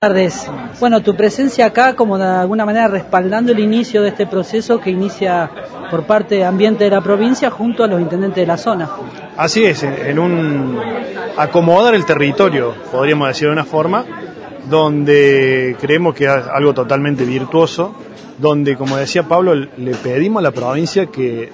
tardes. Bueno, tu presencia acá como de alguna manera respaldando el inicio de este proceso que inicia por parte de Ambiente de la provincia junto a los intendentes de la zona. Así es, en un acomodar el territorio, podríamos decir de una forma, donde creemos que es algo totalmente virtuoso, donde, como decía Pablo, le pedimos a la provincia que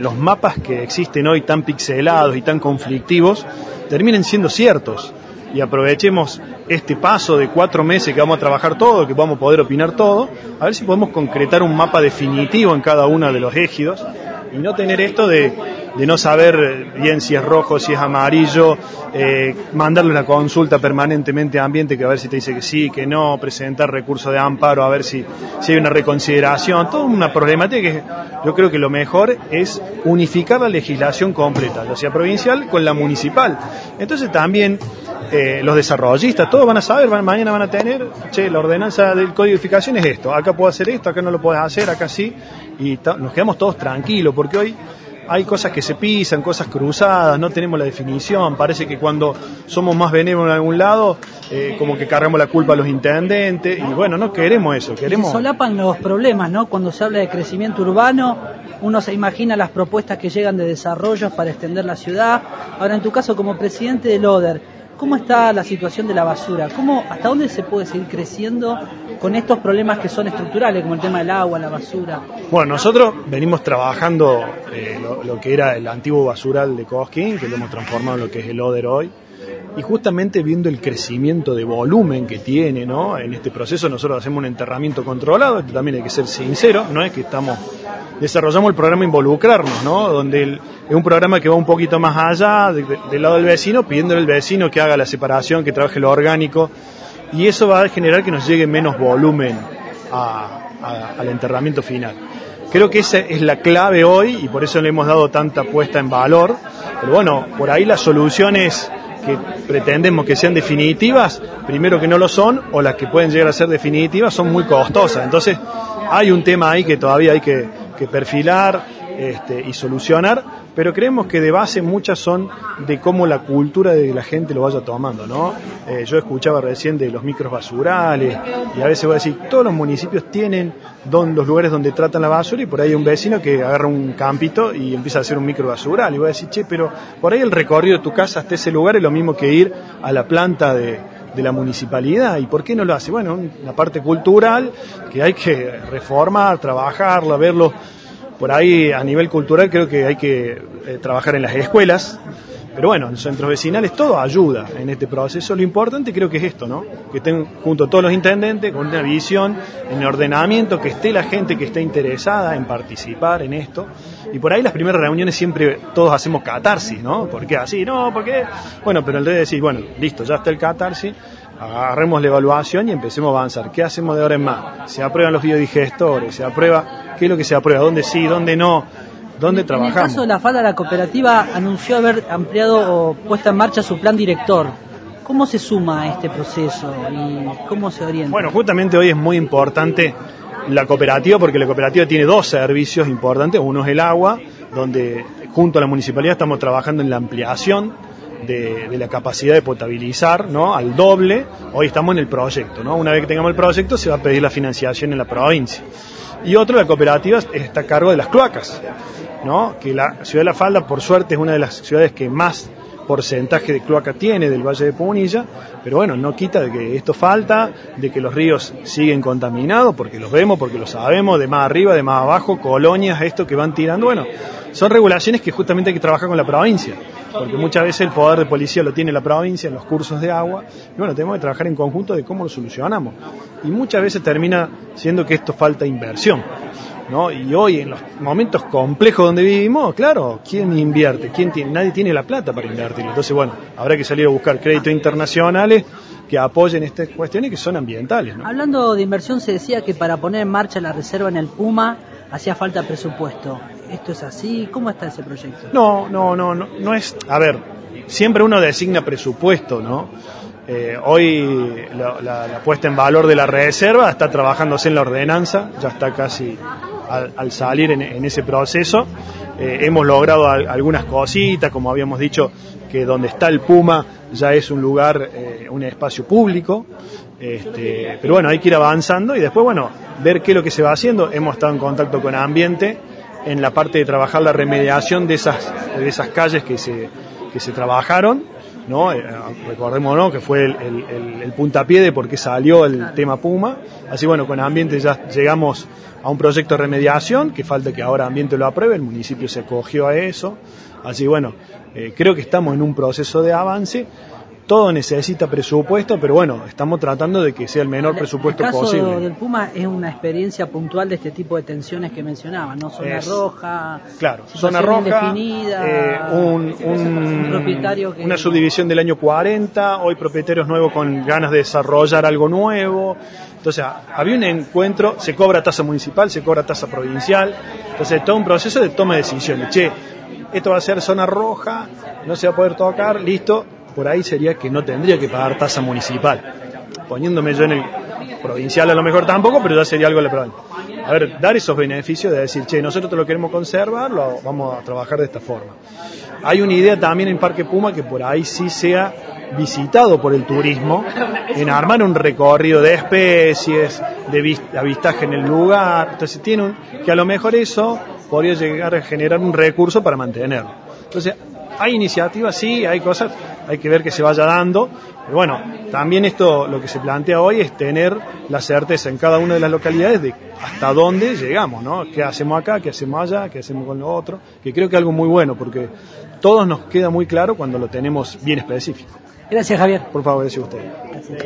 los mapas que existen hoy tan pixelados y tan conflictivos terminen siendo ciertos y aprovechemos este paso de cuatro meses que vamos a trabajar todo, que vamos a poder opinar todo, a ver si podemos concretar un mapa definitivo en cada uno de los ejidos y no tener esto de, de no saber bien si es rojo, si es amarillo, eh, mandarle una consulta permanentemente a ambiente que a ver si te dice que sí, que no, presentar recursos de amparo, a ver si, si hay una reconsideración, toda una problemática que yo creo que lo mejor es unificar la legislación completa, la ciudad provincial con la municipal. Entonces también eh, los desarrollistas, todos van a saber, mañana van a tener, che, la ordenanza del codificación es esto, acá puedo hacer esto, acá no lo puedes hacer, acá sí, y nos quedamos todos tranquilos, porque hoy hay cosas que se pisan, cosas cruzadas, no tenemos la definición, parece que cuando somos más benévolos en algún lado, eh, como que cargamos la culpa a los intendentes, y bueno, no queremos eso, queremos... Se solapan los problemas, ¿no? Cuando se habla de crecimiento urbano, uno se imagina las propuestas que llegan de desarrollos para extender la ciudad. Ahora, en tu caso, como presidente del ODER, ¿Cómo está la situación de la basura? ¿Cómo, ¿Hasta dónde se puede seguir creciendo con estos problemas que son estructurales, como el tema del agua, la basura? Bueno, nosotros venimos trabajando eh, lo, que era el antiguo basural de Cosquín, que lo hemos transformado en lo que es el Oder hoy y justamente viendo el crecimiento de volumen que tiene, ¿no? En este proceso nosotros hacemos un enterramiento controlado, esto también hay que ser sincero, no es que estamos desarrollamos el programa Involucrarnos, ¿no? Donde es un programa que va un poquito más allá de, de, del lado del vecino, pidiéndole al vecino que haga la separación, que trabaje lo orgánico, y eso va a generar que nos llegue menos volumen al enterramiento final. Creo que esa es la clave hoy y por eso le hemos dado tanta puesta en valor. Pero bueno, por ahí la solución es que pretendemos que sean definitivas, primero que no lo son, o las que pueden llegar a ser definitivas son muy costosas. Entonces, hay un tema ahí que todavía hay que, que perfilar este, y solucionar, pero creemos que de base muchas son de cómo la cultura de la gente lo vaya tomando, ¿no? Eh, yo escuchaba recién de los micros basurales y a veces voy a decir, todos los municipios tienen los lugares donde tratan la basura y por ahí hay un vecino que agarra un campito y empieza a hacer un micro basural y voy a decir, che, pero por ahí el recorrido de tu casa hasta ese lugar es lo mismo que ir a la planta de, de la municipalidad. ¿Y por qué no lo hace? Bueno, una parte cultural que hay que reformar, trabajarla, verlo por ahí a nivel cultural creo que hay que eh, trabajar en las escuelas, pero bueno, en centros vecinales todo ayuda en este proceso. Lo importante creo que es esto, ¿no? Que estén junto a todos los intendentes con una visión, en ordenamiento, que esté la gente que esté interesada en participar en esto. Y por ahí las primeras reuniones siempre todos hacemos catarsis, ¿no? ¿Por qué así? No, ¿por qué? Bueno, pero el de decir, bueno, listo, ya está el catarsis, agarremos la evaluación y empecemos a avanzar. ¿Qué hacemos de ahora en más? Se aprueban los biodigestores, se aprueba, ¿qué es lo que se aprueba? ¿Dónde sí, dónde no? En el caso de la falda, la cooperativa anunció haber ampliado o puesto en marcha su plan director. ¿Cómo se suma a este proceso y cómo se orienta? Bueno, justamente hoy es muy importante la cooperativa porque la cooperativa tiene dos servicios importantes. Uno es el agua, donde junto a la municipalidad estamos trabajando en la ampliación de, de, la capacidad de potabilizar ¿no? al doble. Hoy estamos en el proyecto. ¿no? Una vez que tengamos el proyecto se va a pedir la financiación en la provincia. Y otro, la cooperativa está a cargo de las cloacas. ¿no? que la ciudad de La Falda, por suerte, es una de las ciudades que más porcentaje de cloaca tiene del Valle de Punilla, pero bueno, no quita de que esto falta, de que los ríos siguen contaminados, porque los vemos, porque lo sabemos, de más arriba, de más abajo, colonias, esto que van tirando, bueno, son regulaciones que justamente hay que trabajar con la provincia, porque muchas veces el poder de policía lo tiene la provincia en los cursos de agua, y bueno, tenemos que trabajar en conjunto de cómo lo solucionamos. Y muchas veces termina siendo que esto falta inversión. ¿No? Y hoy, en los momentos complejos donde vivimos, claro, ¿quién invierte? ¿Quién tiene? Nadie tiene la plata para invertir. Entonces, bueno, habrá que salir a buscar créditos internacionales que apoyen estas cuestiones que son ambientales. ¿no? Hablando de inversión, se decía que para poner en marcha la reserva en el Puma hacía falta presupuesto. ¿Esto es así? ¿Cómo está ese proyecto? No, no, no, no, no es. A ver, siempre uno designa presupuesto, ¿no? Eh, hoy la, la, la, puesta en valor de la reserva está trabajándose en la ordenanza, ya está casi al, al salir en, en, ese proceso. Eh, hemos logrado al, algunas cositas, como habíamos dicho, que donde está el Puma ya es un lugar, eh, un espacio público. Este, pero bueno, hay que ir avanzando y después, bueno, ver qué es lo que se va haciendo. Hemos estado en contacto con Ambiente en la parte de trabajar la remediación de esas, de esas calles que se, que se trabajaron, ¿no? Eh, recordemos ¿no? que fue el, el, el, puntapié de por qué salió el tema Puma. Así bueno, con Ambiente ya llegamos a un proyecto de remediación, que falta que ahora Ambiente lo apruebe, el municipio se acogió a eso. Así bueno, eh, creo que estamos en un proceso de avance todo necesita presupuesto, pero bueno, estamos tratando de que sea el menor presupuesto posible. El caso del Puma es una experiencia puntual de este tipo de tensiones que mencionaba, ¿no? Zona roja, claro, zona roja, eh, un, un, propietario una subdivisión del año 40, hoy propietarios nuevos con ganas de desarrollar algo nuevo. Entonces, había un encuentro, se cobra tasa municipal, se cobra tasa provincial, entonces todo un proceso de toma de decisiones. Che, esto va a ser zona roja, no se va a poder tocar, listo, por ahí sería que no tendría que pagar tasa municipal. Poniéndome yo en el provincial a lo mejor tampoco, pero ya sería algo electoral. A ver, dar esos beneficios de decir, che, nosotros te lo queremos conservar, lo vamos a trabajar de esta forma. Hay una idea también en Parque Puma que por ahí sí sea visitado por el turismo, en armar un recorrido de especies, de avistaje en el lugar. Entonces tiene un, que a lo mejor eso podría llegar a generar un recurso para mantenerlo. Entonces, hay iniciativas, sí, hay cosas, hay que ver que se vaya dando. Pero bueno, también esto, lo que se plantea hoy es tener la certeza en cada una de las localidades de hasta dónde llegamos, ¿no? ¿Qué hacemos acá? ¿Qué hacemos allá? ¿Qué hacemos con lo otro? Que creo que es algo muy bueno porque todos nos queda muy claro cuando lo tenemos bien específico. Gracias, Javier. Por favor, decía usted. Gracias.